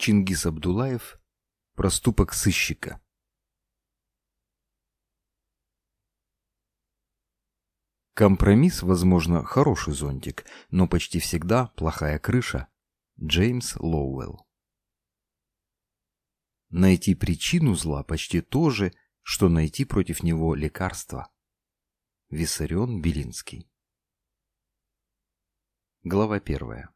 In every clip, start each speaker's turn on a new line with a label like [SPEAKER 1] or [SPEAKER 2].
[SPEAKER 1] Чингис Абдулаев. Проступок сыщика. Компромисс, возможно, хороший зонтик, но почти всегда плохая крыша. Джеймс Лоуэлл. Найти причину зла почти то же, что найти против него лекарство. Виссарион Белинский. Глава первая.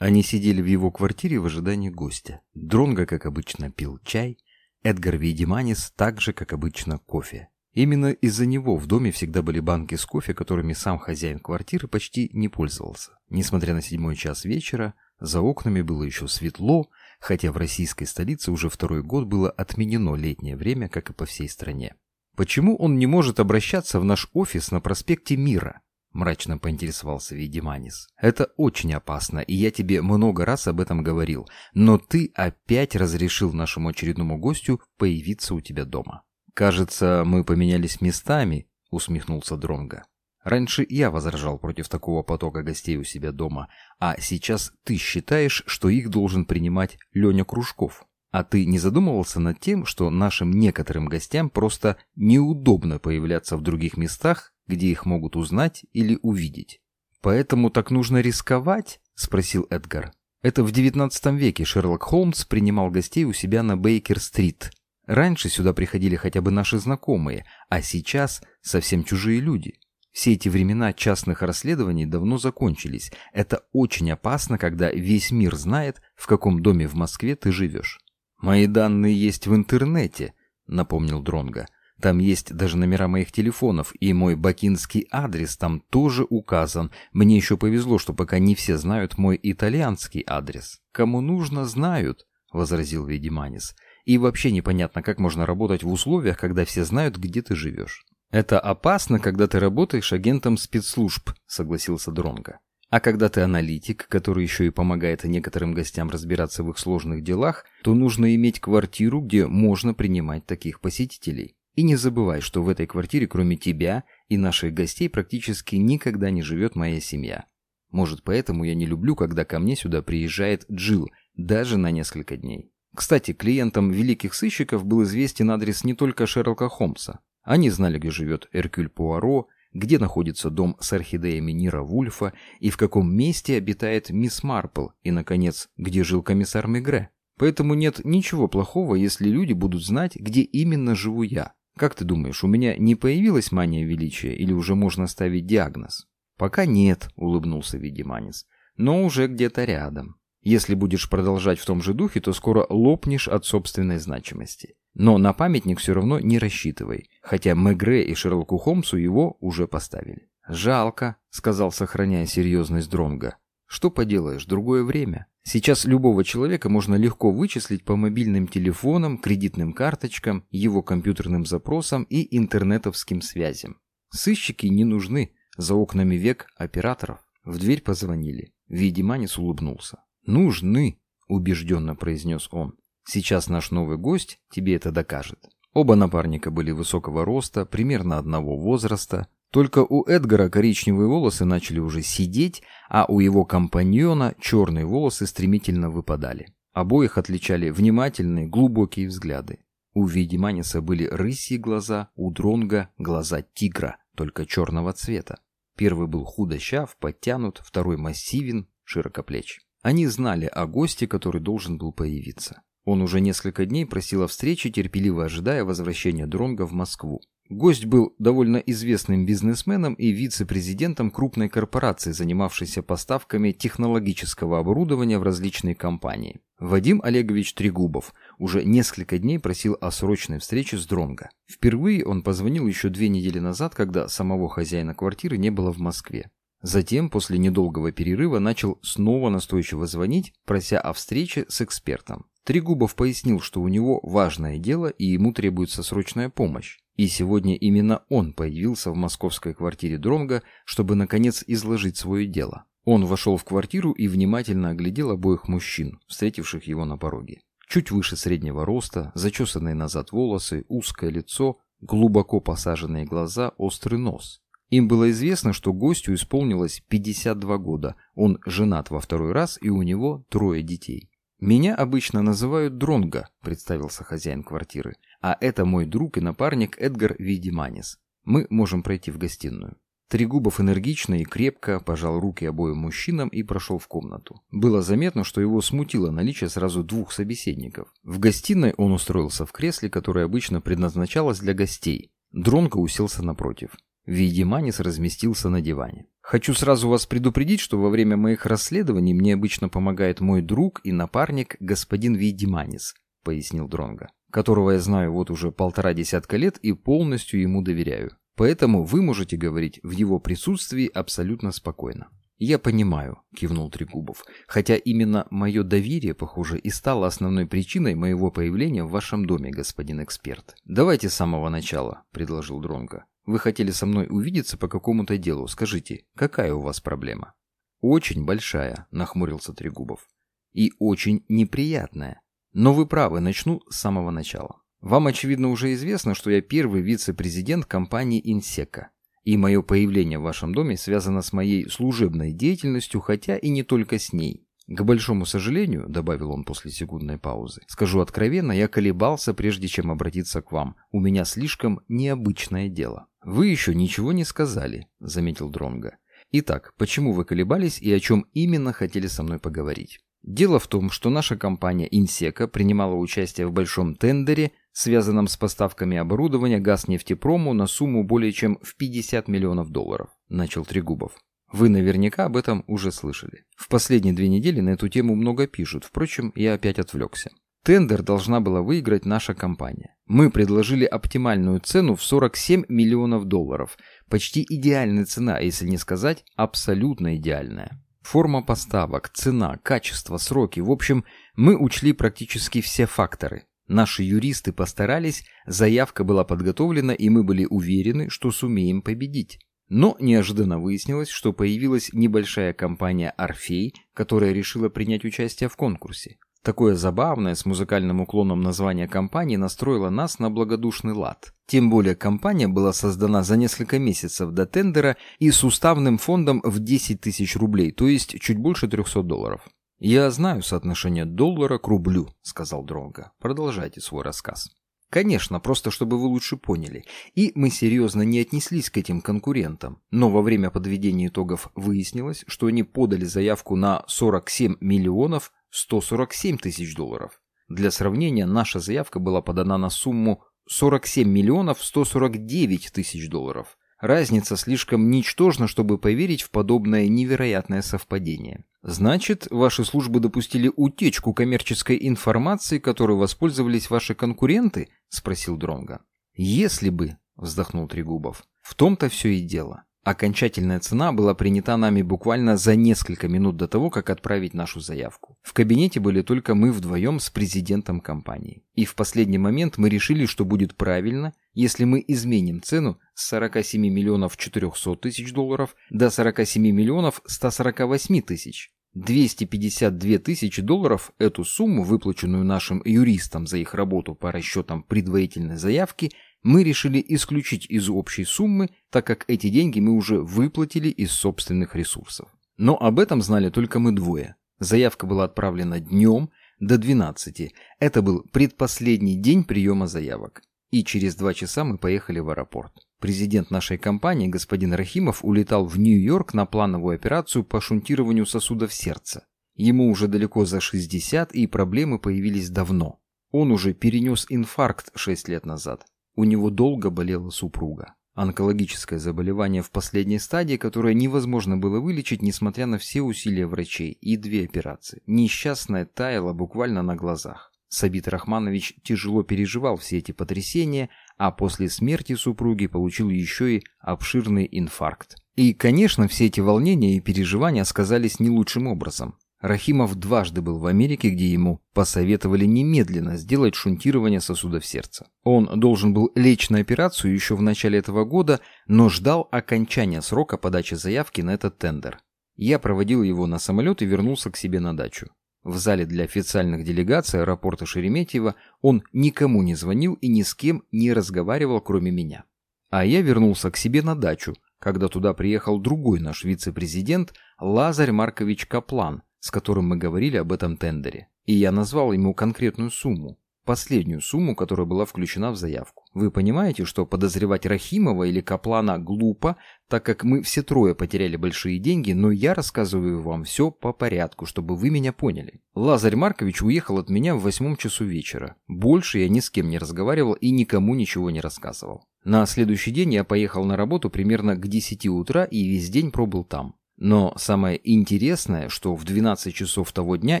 [SPEAKER 1] Они сидели в его квартире в ожидании гостя. Дронго, как обычно, пил чай, Эдгар Вейдеманис так же, как обычно, кофе. Именно из-за него в доме всегда были банки с кофе, которыми сам хозяин квартиры почти не пользовался. Несмотря на седьмой час вечера, за окнами было еще светло, хотя в российской столице уже второй год было отменено летнее время, как и по всей стране. Почему он не может обращаться в наш офис на проспекте Мира? Мрачно поинтересовался Видиманис. Это очень опасно, и я тебе много раз об этом говорил, но ты опять разрешил нашему очередному гостю появиться у тебя дома. Кажется, мы поменялись местами, усмехнулся Дронга. Раньше я возражал против такого потока гостей у себя дома, а сейчас ты считаешь, что их должен принимать Леня Кружков. А ты не задумывался над тем, что нашим некоторым гостям просто неудобно появляться в других местах где их могут узнать или увидеть. «Поэтому так нужно рисковать?» – спросил Эдгар. Это в XIX веке Шерлок Холмс принимал гостей у себя на Бейкер-стрит. Раньше сюда приходили хотя бы наши знакомые, а сейчас совсем чужие люди. Все эти времена частных расследований давно закончились. Это очень опасно, когда весь мир знает, в каком доме в Москве ты живешь. «Мои данные есть в интернете», — напомнил Дронга. Там есть даже номера моих телефонов, и мой бакинский адрес там тоже указан. Мне еще повезло, что пока не все знают мой итальянский адрес. Кому нужно, знают, возразил Ведиманис. И вообще непонятно, как можно работать в условиях, когда все знают, где ты живешь. Это опасно, когда ты работаешь агентом спецслужб, согласился Дронга. А когда ты аналитик, который еще и помогает некоторым гостям разбираться в их сложных делах, то нужно иметь квартиру, где можно принимать таких посетителей. И не забывай, что в этой квартире кроме тебя и наших гостей практически никогда не живет моя семья. Может, поэтому я не люблю, когда ко мне сюда приезжает Джилл, даже на несколько дней. Кстати, клиентам великих сыщиков был известен адрес не только Шерлока Холмса. Они знали, где живет Эркюль Пуаро, где находится дом с орхидеями Нира Вульфа и в каком месте обитает мисс Марпл, и, наконец, где жил комиссар Мегре. Поэтому нет ничего плохого, если люди будут знать, где именно живу я. Как ты думаешь, у меня не появилась мания величия или уже можно ставить диагноз? Пока нет, улыбнулся Видиманис. Но уже где-то рядом. Если будешь продолжать в том же духе, то скоро лопнешь от собственной значимости. Но на памятник все равно не рассчитывай, хотя Мегре и Шерлоку Холмсу его уже поставили. «Жалко», — сказал, сохраняя серьезность Дронга. «Что поделаешь, другое время. Сейчас любого человека можно легко вычислить по мобильным телефонам, кредитным карточкам, его компьютерным запросам и интернетовским связям. Сыщики не нужны, за окнами век операторов. В дверь позвонили. Видиманис улыбнулся. «Нужны», — убежденно произнес он. «Сейчас наш новый гость тебе это докажет». Оба напарника были высокого роста, примерно одного возраста, только у Эдгара коричневые волосы начали уже сидеть, а у его компаньона черные волосы стремительно выпадали. Обоих отличали внимательные, глубокие взгляды. У Видиманиса были рысьи глаза, у Дронга глаза тигра, только черного цвета. Первый был худощав, подтянут, второй массивен, широкоплеч. Они знали о госте, который должен был появиться. Он уже несколько дней просил о встрече, терпеливо ожидая возвращения Дронга в Москву. Гость был довольно известным бизнесменом и вице-президентом крупной корпорации, занимавшейся поставками технологического оборудования в различные компании. Вадим Олегович Трегубов уже несколько дней просил о срочной встрече с Дронго. Впервые он позвонил еще две недели назад, когда самого хозяина квартиры не было в Москве. Затем, после недолгого перерыва, начал снова настойчиво звонить, прося о встрече с экспертом. Трегубов пояснил, что у него важное дело и ему требуется срочная помощь. И сегодня именно он появился в московской квартире Дронга, чтобы наконец изложить свое дело. Он вошел в квартиру и внимательно оглядел обоих мужчин, встретивших его на пороге. Чуть выше среднего роста, зачесанные назад волосы, узкое лицо, глубоко посаженные глаза, острый нос. Им было известно, что гостю исполнилось 52 года. Он женат во второй раз, и у него трое детей. «Меня обычно называют Дронго», — представился хозяин квартиры. «А это мой друг и напарник Эдгар Видиманис. Мы можем пройти в гостиную». Трегубов энергично и крепко пожал руки обоим мужчинам и прошел в комнату. Было заметно, что его смутило наличие сразу двух собеседников. В гостиной он устроился в кресле, которое обычно предназначалось для гостей. Дронго уселся напротив. Видиманис разместился на диване. «Хочу сразу вас предупредить, что во время моих расследований мне обычно помогает мой друг и напарник господин Видиманис», — пояснил Дронго, «которого я знаю вот уже полтора десятка лет и полностью ему доверяю. Поэтому вы можете говорить в его присутствии абсолютно спокойно». «Я понимаю», — кивнул Трегубов, «хотя именно мое доверие, похоже, и стало основной причиной моего появления в вашем доме, господин эксперт». «Давайте с самого начала», — предложил Дронго. Вы хотели со мной увидеться по какому-то делу. Скажите, какая у вас проблема? Очень большая, нахмурился Трегубов. И очень неприятная. Но вы правы, начну с самого начала. Вам, очевидно, уже известно, что я первый вице-президент компании «Инсека». И мое появление в вашем доме связано с моей служебной деятельностью, хотя и не только с ней. К большому сожалению, добавил он после секундной паузы, скажу откровенно, я колебался, прежде чем обратиться к вам. У меня слишком необычное дело. Вы еще ничего не сказали, заметил Дронга. Итак, почему вы колебались и о чем именно хотели со мной поговорить? Дело в том, что наша компания Инсека принимала участие в большом тендере, связанном с поставками оборудования Газнефтепрому на сумму более чем в 50 миллионов долларов, начал Трегубов. Вы наверняка об этом уже слышали. В последние две недели на эту тему много пишут, впрочем, я опять отвлекся. Тендер должна была выиграть наша компания. Мы предложили оптимальную цену в 47 миллионов долларов. Почти идеальная цена, если не сказать абсолютно идеальная. Форма поставок, цена, качество, сроки. В общем, мы учли практически все факторы. Наши юристы постарались, заявка была подготовлена, и мы были уверены, что сумеем победить. Но неожиданно выяснилось, что появилась небольшая компания «Орфей», которая решила принять участие в конкурсе. Такое забавное с музыкальным уклоном название компании настроило нас на благодушный лад. Тем более компания была создана за несколько месяцев до тендера и с уставным фондом в 10 тысяч рублей, то есть чуть больше 300 долларов. «Я знаю соотношение доллара к рублю», — сказал Дронго. «Продолжайте свой рассказ». Конечно, просто чтобы вы лучше поняли. И мы серьезно не отнеслись к этим конкурентам. Но во время подведения итогов выяснилось, что они подали заявку на 47 миллионов 147 тысяч долларов. Для сравнения, наша заявка была подана на сумму 47 миллионов 149 тысяч долларов. Разница слишком ничтожна, чтобы поверить в подобное невероятное совпадение. Значит, ваши службы допустили утечку коммерческой информации, которой воспользовались ваши конкуренты? спросил Дронга. Если бы, вздохнул Трегубов. В том-то все и дело. Окончательная цена была принята нами буквально за несколько минут до того, как отправить нашу заявку. В кабинете были только мы вдвоем с президентом компании. И в последний момент мы решили, что будет правильно, если мы изменим цену с 47 миллионов 400 тысяч долларов до 47 миллионов 148 тысяч. 252 тысячи долларов эту сумму, выплаченную нашим юристам за их работу по расчетам предварительной заявки, мы решили исключить из общей суммы, так как эти деньги мы уже выплатили из собственных ресурсов. Но об этом знали только мы двое. Заявка была отправлена днем до 12. Это был предпоследний день приема заявок. И через два часа мы поехали в аэропорт. Президент нашей компании, господин Рахимов, улетал в Нью-Йорк на плановую операцию по шунтированию сосудов сердца. Ему уже далеко за 60, и проблемы появились давно. Он уже перенес инфаркт 6 лет назад. У него долго болела супруга. Онкологическое заболевание в последней стадии, которое невозможно было вылечить, несмотря на все усилия врачей и две операции. Несчастная таяла буквально на глазах. Сабит Рахманович тяжело переживал все эти потрясения, а после смерти супруги получил еще и обширный инфаркт. И, конечно, все эти волнения и переживания сказались не лучшим образом. Рахимов дважды был в Америке, где ему посоветовали немедленно сделать шунтирование сосудов сердца. Он должен был лечь на операцию еще в начале этого года, но ждал окончания срока подачи заявки на этот тендер. Я проводил его на самолет и вернулся к себе на дачу. В зале для официальных делегаций аэропорта Шереметьево он никому не звонил и ни с кем не разговаривал, кроме меня. А я вернулся к себе на дачу, когда туда приехал другой наш вице-президент Лазарь Маркович Каплан, с которым мы говорили об этом тендере. И я назвал ему конкретную сумму последнюю сумму, которая была включена в заявку. Вы понимаете, что подозревать Рахимова или Каплана глупо, так как мы все трое потеряли большие деньги, но я рассказываю вам все по порядку, чтобы вы меня поняли. Лазарь Маркович уехал от меня в восьмом часу вечера. Больше я ни с кем не разговаривал и никому ничего не рассказывал. На следующий день я поехал на работу примерно к 10 утра и весь день пробыл там. Но самое интересное, что в 12 часов того дня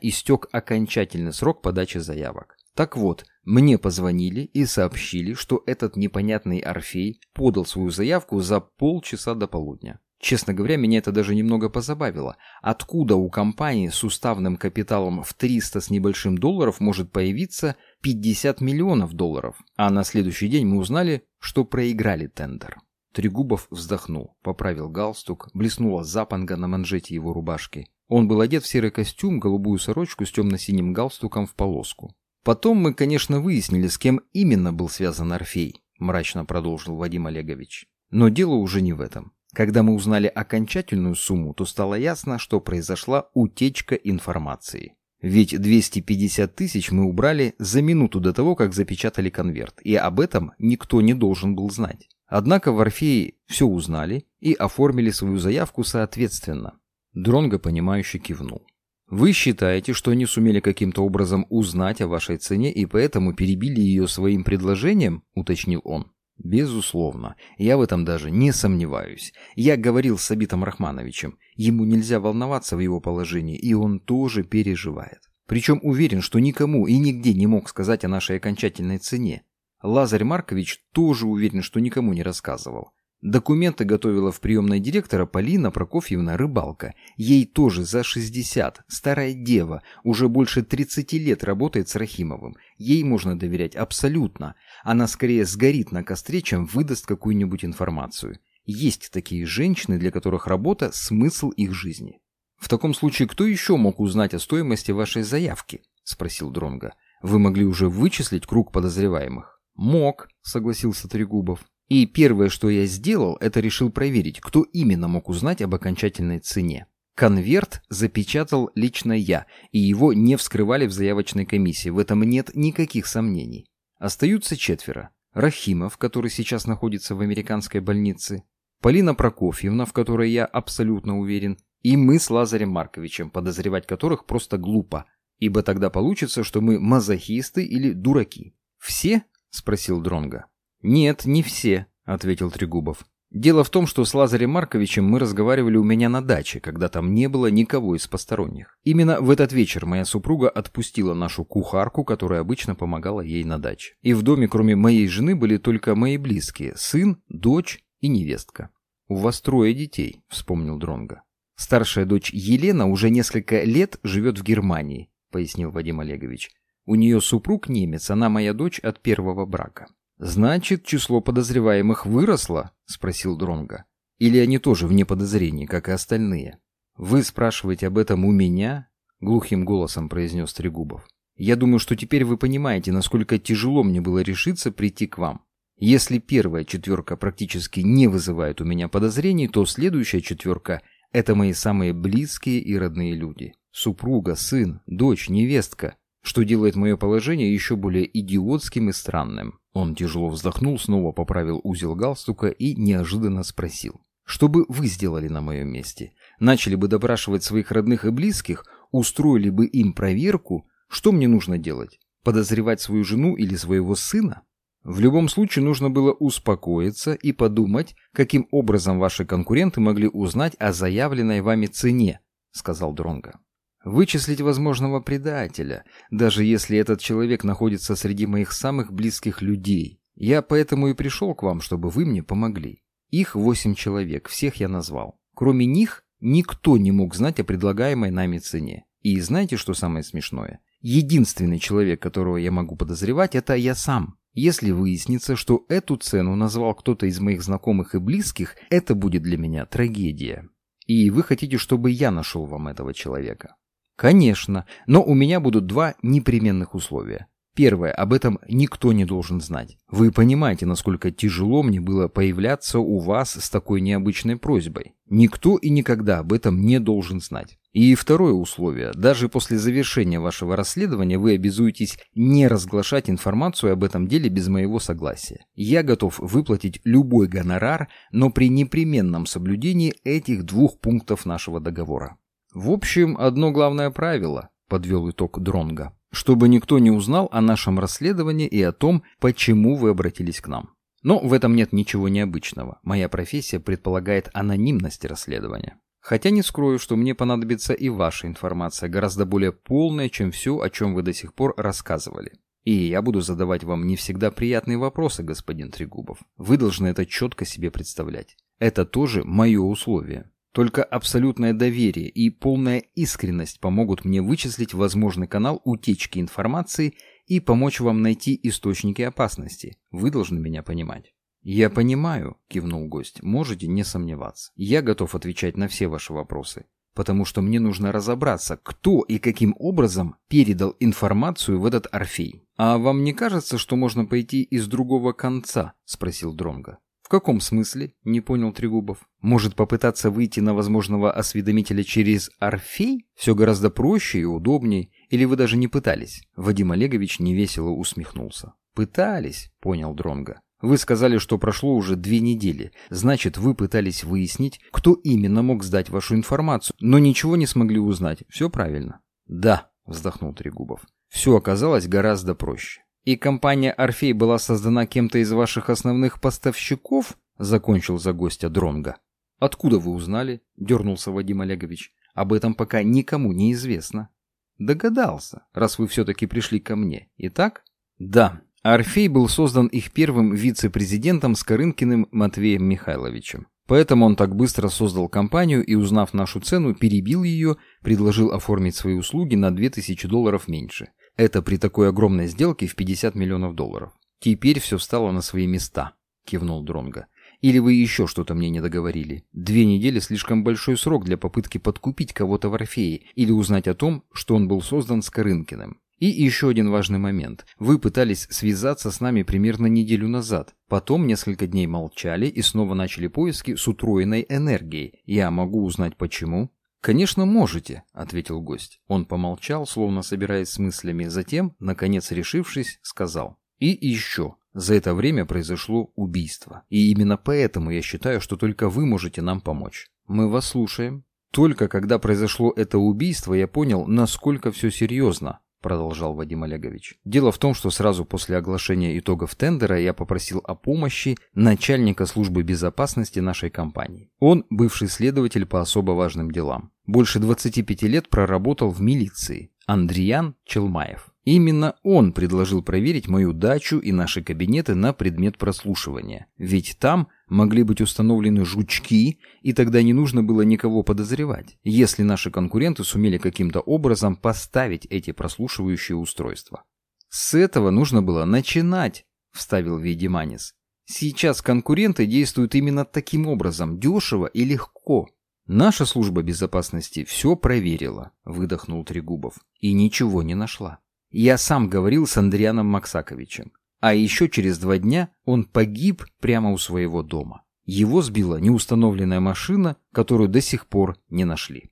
[SPEAKER 1] истек окончательный срок подачи заявок. Так вот, мне позвонили и сообщили, что этот непонятный Орфей подал свою заявку за полчаса до полудня. Честно говоря, меня это даже немного позабавило. Откуда у компании с уставным капиталом в 300 с небольшим долларов может появиться 50 миллионов долларов? А на следующий день мы узнали, что проиграли тендер. Трегубов вздохнул, поправил галстук, блеснула запонга на манжете его рубашки. Он был одет в серый костюм, голубую сорочку с темно-синим галстуком в полоску. Потом мы, конечно, выяснили, с кем именно был связан Орфей, мрачно продолжил Вадим Олегович. Но дело уже не в этом. Когда мы узнали окончательную сумму, то стало ясно, что произошла утечка информации. Ведь 250 тысяч мы убрали за минуту до того, как запечатали конверт, и об этом никто не должен был знать. Однако в Орфее все узнали и оформили свою заявку соответственно. Дронго, понимающе кивнул. Вы считаете, что они сумели каким-то образом узнать о вашей цене и поэтому перебили ее своим предложением, уточнил он. Безусловно, я в этом даже не сомневаюсь. Я говорил с Сабитом Рахмановичем, ему нельзя волноваться в его положении, и он тоже переживает. Причем уверен, что никому и нигде не мог сказать о нашей окончательной цене. Лазарь Маркович тоже уверен, что никому не рассказывал. Документы готовила в приемной директора Полина Прокофьевна Рыбалка. Ей тоже за 60, старая дева, уже больше 30 лет работает с Рахимовым. Ей можно доверять абсолютно. Она скорее сгорит на костре, чем выдаст какую-нибудь информацию. Есть такие женщины, для которых работа – смысл их жизни. «В таком случае кто еще мог узнать о стоимости вашей заявки?» – спросил Дронга. «Вы могли уже вычислить круг подозреваемых?» «Мог», – согласился Трегубов. И первое, что я сделал, это решил проверить, кто именно мог узнать об окончательной цене. Конверт запечатал лично я, и его не вскрывали в заявочной комиссии, в этом нет никаких сомнений. Остаются четверо. Рахимов, который сейчас находится в американской больнице, Полина Прокофьевна, в которой я абсолютно уверен, и мы с Лазарем Марковичем, подозревать которых просто глупо, ибо тогда получится, что мы мазохисты или дураки. «Все?» – спросил Дронга. «Нет, не все», — ответил Трегубов. «Дело в том, что с Лазарем Марковичем мы разговаривали у меня на даче, когда там не было никого из посторонних. Именно в этот вечер моя супруга отпустила нашу кухарку, которая обычно помогала ей на даче. И в доме, кроме моей жены, были только мои близкие — сын, дочь и невестка. «У вас трое детей», — вспомнил Дронга. «Старшая дочь Елена уже несколько лет живет в Германии», — пояснил Вадим Олегович. «У нее супруг немец, она моя дочь от первого брака». «Значит, число подозреваемых выросло?» — спросил Дронга. «Или они тоже вне подозрений, как и остальные?» «Вы спрашиваете об этом у меня?» — глухим голосом произнес Трегубов. «Я думаю, что теперь вы понимаете, насколько тяжело мне было решиться прийти к вам. Если первая четверка практически не вызывает у меня подозрений, то следующая четверка — это мои самые близкие и родные люди. Супруга, сын, дочь, невестка, что делает мое положение еще более идиотским и странным. Он тяжело вздохнул, снова поправил узел галстука и неожиданно спросил. «Что бы вы сделали на моем месте? Начали бы допрашивать своих родных и близких? Устроили бы им проверку? Что мне нужно делать? Подозревать свою жену или своего сына?» В любом случае нужно было успокоиться и подумать, каким образом ваши конкуренты могли узнать о заявленной вами цене, сказал Дронга. Вычислить возможного предателя, даже если этот человек находится среди моих самых близких людей. Я поэтому и пришел к вам, чтобы вы мне помогли. Их восемь человек, всех я назвал. Кроме них, никто не мог знать о предлагаемой нами цене. И знаете, что самое смешное? Единственный человек, которого я могу подозревать, это я сам. Если выяснится, что эту цену назвал кто-то из моих знакомых и близких, это будет для меня трагедия. И вы хотите, чтобы я нашел вам этого человека? Конечно, но у меня будут два непременных условия. Первое, об этом никто не должен знать. Вы понимаете, насколько тяжело мне было появляться у вас с такой необычной просьбой. Никто и никогда об этом не должен знать. И второе условие. Даже после завершения вашего расследования вы обязуетесь не разглашать информацию об этом деле без моего согласия. Я готов выплатить любой гонорар, но при непременном соблюдении этих двух пунктов нашего договора. В общем, одно главное правило, подвел итог Дронга чтобы никто не узнал о нашем расследовании и о том, почему вы обратились к нам. Но в этом нет ничего необычного. Моя профессия предполагает анонимность расследования. Хотя не скрою, что мне понадобится и ваша информация, гораздо более полная, чем все, о чем вы до сих пор рассказывали. И я буду задавать вам не всегда приятные вопросы, господин Трегубов. Вы должны это четко себе представлять. Это тоже мое условие. Только абсолютное доверие и полная искренность помогут мне вычислить возможный канал утечки информации и помочь вам найти источники опасности. Вы должны меня понимать. «Я понимаю», — кивнул гость, — «можете не сомневаться. Я готов отвечать на все ваши вопросы, потому что мне нужно разобраться, кто и каким образом передал информацию в этот Орфей». «А вам не кажется, что можно пойти из другого конца?» — спросил Дронга каком смысле?» — не понял Трегубов. «Может попытаться выйти на возможного осведомителя через Орфей? Все гораздо проще и удобнее. Или вы даже не пытались?» Вадим Олегович невесело усмехнулся. «Пытались», — понял Дронга. «Вы сказали, что прошло уже две недели. Значит, вы пытались выяснить, кто именно мог сдать вашу информацию, но ничего не смогли узнать. Все правильно?» «Да», — вздохнул Трегубов. «Все оказалось гораздо проще. И компания «Орфей» была создана кем-то из ваших основных поставщиков? Закончил за гостя Дронга. Откуда вы узнали? Дернулся Вадим Олегович. Об этом пока никому не известно. Догадался, раз вы все-таки пришли ко мне. Итак? Да, Орфей был создан их первым вице-президентом Скорынкиным Матвеем Михайловичем. Поэтому он так быстро создал компанию и, узнав нашу цену, перебил ее, предложил оформить свои услуги на 2000 долларов меньше. Это при такой огромной сделке в 50 миллионов долларов. Теперь все встало на свои места, кивнул Дронга. Или вы еще что-то мне не договорили? Две недели слишком большой срок для попытки подкупить кого-то в Орфее или узнать о том, что он был создан с Корынкиным. И еще один важный момент. Вы пытались связаться с нами примерно неделю назад. Потом несколько дней молчали и снова начали поиски с утроенной энергией. Я могу узнать почему? «Конечно, можете», — ответил гость. Он помолчал, словно собираясь с мыслями, затем, наконец решившись, сказал. «И еще. За это время произошло убийство. И именно поэтому я считаю, что только вы можете нам помочь. Мы вас слушаем». Только когда произошло это убийство, я понял, насколько все серьезно, продолжал Вадим Олегович. Дело в том, что сразу после оглашения итогов тендера я попросил о помощи начальника службы безопасности нашей компании. Он бывший следователь по особо важным делам. Больше 25 лет проработал в милиции. Андриан Челмаев. Именно он предложил проверить мою дачу и наши кабинеты на предмет прослушивания. Ведь там могли быть установлены жучки, и тогда не нужно было никого подозревать, если наши конкуренты сумели каким-то образом поставить эти прослушивающие устройства. «С этого нужно было начинать», — вставил Ведиманис. «Сейчас конкуренты действуют именно таким образом, дешево и легко». «Наша служба безопасности все проверила», — выдохнул Трегубов, — «и ничего не нашла. Я сам говорил с Андрианом Максаковичем. А еще через два дня он погиб прямо у своего дома. Его сбила неустановленная машина, которую до сих пор не нашли.